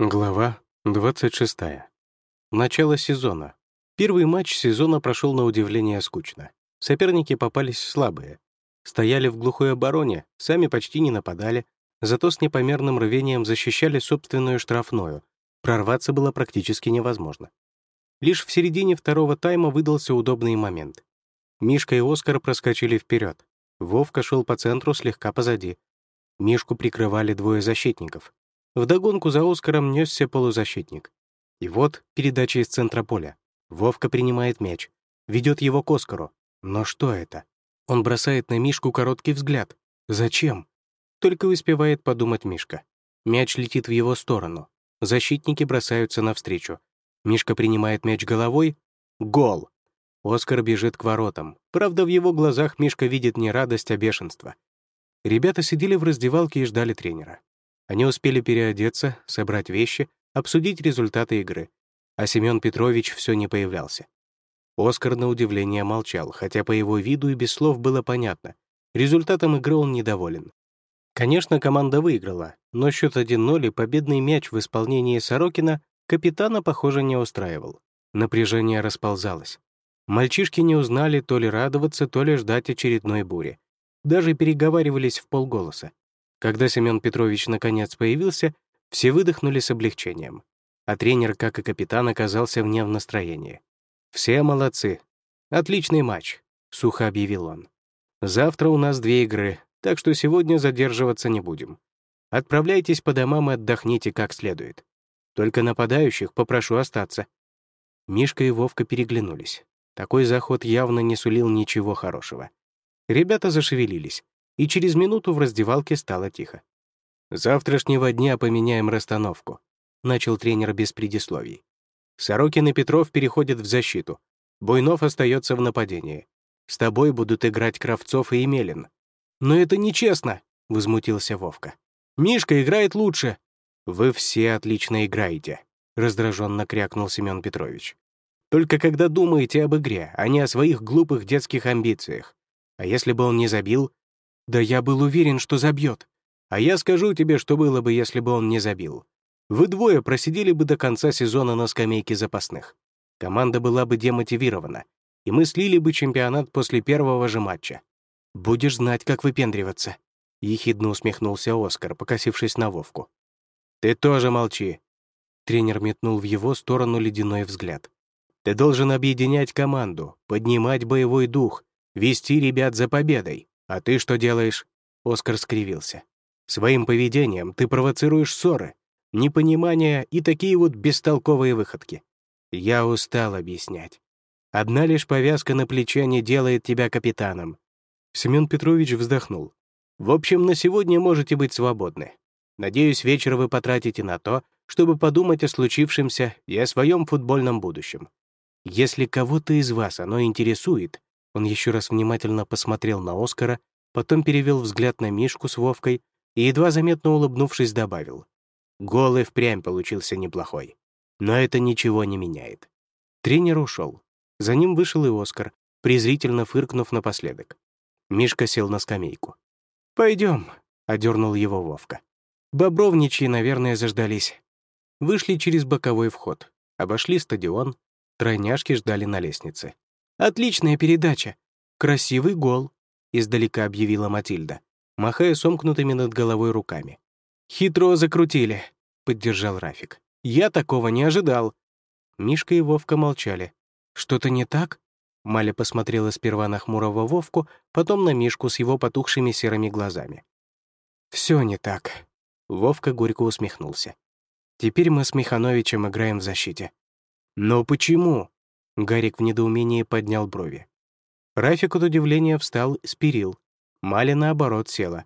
Глава 26. Начало сезона. Первый матч сезона прошел на удивление скучно. Соперники попались слабые. Стояли в глухой обороне, сами почти не нападали, зато с непомерным рвением защищали собственную штрафную. Прорваться было практически невозможно. Лишь в середине второго тайма выдался удобный момент. Мишка и Оскар проскочили вперед. Вовка шел по центру слегка позади. Мишку прикрывали двое защитников — Вдогонку за Оскаром несся полузащитник. И вот передача из центра поля. Вовка принимает мяч, ведет его к Оскару. Но что это? Он бросает на Мишку короткий взгляд. Зачем? Только успевает подумать Мишка. Мяч летит в его сторону. Защитники бросаются навстречу. Мишка принимает мяч головой. Гол! Оскар бежит к воротам. Правда, в его глазах Мишка видит не радость, а бешенство. Ребята сидели в раздевалке и ждали тренера. Они успели переодеться, собрать вещи, обсудить результаты игры. А Семён Петрович все не появлялся. Оскар на удивление молчал, хотя по его виду и без слов было понятно. Результатом игры он недоволен. Конечно, команда выиграла, но счет 1-0 и победный мяч в исполнении Сорокина капитана, похоже, не устраивал. Напряжение расползалось. Мальчишки не узнали то ли радоваться, то ли ждать очередной бури. Даже переговаривались в полголоса. Когда Семен Петрович наконец появился, все выдохнули с облегчением. А тренер, как и капитан, оказался вне в настроении. «Все молодцы. Отличный матч», — сухо объявил он. «Завтра у нас две игры, так что сегодня задерживаться не будем. Отправляйтесь по домам и отдохните как следует. Только нападающих попрошу остаться». Мишка и Вовка переглянулись. Такой заход явно не сулил ничего хорошего. Ребята зашевелились и через минуту в раздевалке стало тихо. «Завтрашнего дня поменяем расстановку», — начал тренер без предисловий. «Сорокин и Петров переходят в защиту. Буйнов остается в нападении. С тобой будут играть Кравцов и Емелин». «Но это нечестно», — возмутился Вовка. «Мишка играет лучше». «Вы все отлично играете», — раздраженно крякнул Семен Петрович. «Только когда думаете об игре, а не о своих глупых детских амбициях. А если бы он не забил, да я был уверен, что забьет. А я скажу тебе, что было бы, если бы он не забил. Вы двое просидели бы до конца сезона на скамейке запасных. Команда была бы демотивирована, и мы слили бы чемпионат после первого же матча. Будешь знать, как выпендриваться. Ехидно усмехнулся Оскар, покосившись на Вовку. «Ты тоже молчи!» Тренер метнул в его сторону ледяной взгляд. «Ты должен объединять команду, поднимать боевой дух, вести ребят за победой. «А ты что делаешь?» Оскар скривился. «Своим поведением ты провоцируешь ссоры, непонимание и такие вот бестолковые выходки. Я устал объяснять. Одна лишь повязка на плече не делает тебя капитаном». Семен Петрович вздохнул. «В общем, на сегодня можете быть свободны. Надеюсь, вечер вы потратите на то, чтобы подумать о случившемся и о своем футбольном будущем. Если кого-то из вас оно интересует, он еще раз внимательно посмотрел на Оскара, потом перевел взгляд на Мишку с Вовкой и, едва заметно улыбнувшись, добавил. Голый впрямь получился неплохой. Но это ничего не меняет. Тренер ушел. За ним вышел и Оскар, презрительно фыркнув напоследок. Мишка сел на скамейку. Пойдем, одернул его Вовка. Бобровничьи, наверное, заждались. Вышли через боковой вход, обошли стадион, тройняшки ждали на лестнице. «Отличная передача! Красивый гол!» — издалека объявила Матильда, махая сомкнутыми над головой руками. «Хитро закрутили», — поддержал Рафик. «Я такого не ожидал». Мишка и Вовка молчали. «Что-то не так?» Маля посмотрела сперва на хмурого Вовку, потом на Мишку с его потухшими серыми глазами. «Все не так», — Вовка горько усмехнулся. «Теперь мы с Михановичем играем в защите». «Но почему?» Гарик в недоумении поднял брови. Рафик от удивления встал с перил. Маля, наоборот, села.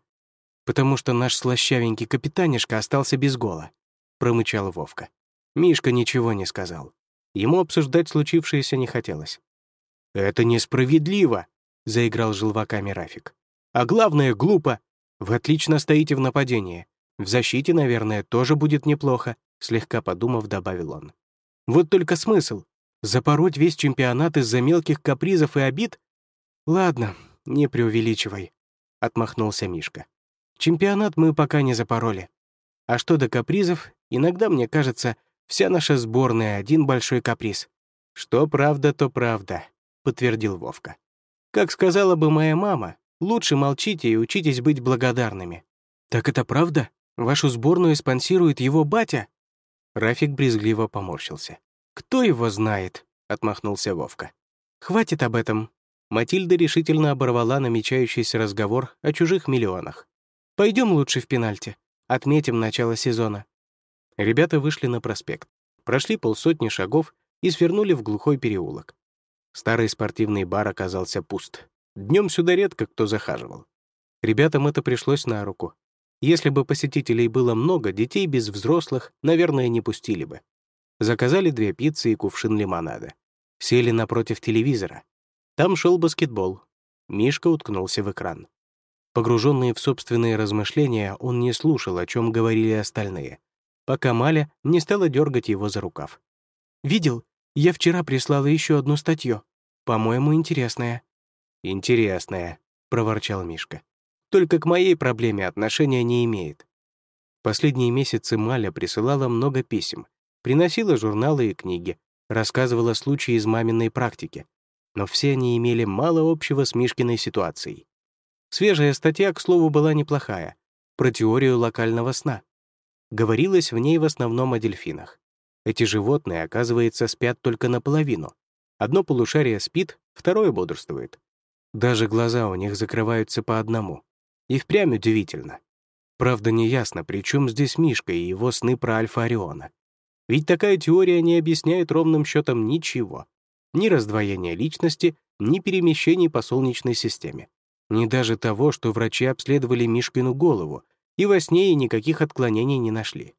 «Потому что наш слащавенький капитанишка остался без гола», — промычал Вовка. Мишка ничего не сказал. Ему обсуждать случившееся не хотелось. «Это несправедливо», — заиграл желваками Рафик. «А главное, глупо. Вы отлично стоите в нападении. В защите, наверное, тоже будет неплохо», — слегка подумав, добавил он. «Вот только смысл. Запороть весь чемпионат из-за мелких капризов и обид? Ладно, не преувеличивай, — отмахнулся Мишка. Чемпионат мы пока не запороли. А что до капризов, Иногда мне кажется, вся наша сборная — один большой каприз. Что правда, то правда, — подтвердил Вовка. Как сказала бы моя мама, лучше молчите и учитесь быть благодарными. Так это правда? Вашу сборную спонсирует его батя? Рафик брезгливо поморщился. «Кто его знает?» — отмахнулся Вовка. «Хватит об этом». Матильда решительно оборвала намечающийся разговор о чужих миллионах. Пойдем лучше в пенальти. Отметим начало сезона». Ребята вышли на проспект, прошли полсотни шагов и свернули в глухой переулок. Старый спортивный бар оказался пуст. Днем сюда редко кто захаживал. Ребятам это пришлось на руку. Если бы посетителей было много, детей без взрослых, наверное, не пустили бы. Заказали две пиццы и кувшин лимонада. Сели напротив телевизора. Там шел баскетбол. Мишка уткнулся в экран. Погруженный в собственные размышления, он не слушал, о чем говорили остальные, пока Маля не стала дергать его за рукав. «Видел? Я вчера прислала еще одну статью. По-моему, интересная». «Интересная», — проворчал Мишка. «Только к моей проблеме отношения не имеет». Последние месяцы Маля присылала много писем, приносила журналы и книги, рассказывала случаи из маминой практики, но все они имели мало общего с Мишкиной ситуацией. Свежая статья, к слову, была неплохая, про теорию локального сна. Говорилось в ней в основном о дельфинах. Эти животные, оказывается, спят только наполовину. Одно полушарие спит, второе бодрствует. Даже глаза у них закрываются по одному. И впрямь удивительно. Правда, неясно, при чем здесь Мишка и его сны про Альфа-Ориона. Ведь такая теория не объясняет ровным счетом ничего. Ни раздвоения личности, ни перемещений по Солнечной системе. Ни даже того, что врачи обследовали Мишкину голову, и во сне ей никаких отклонений не нашли.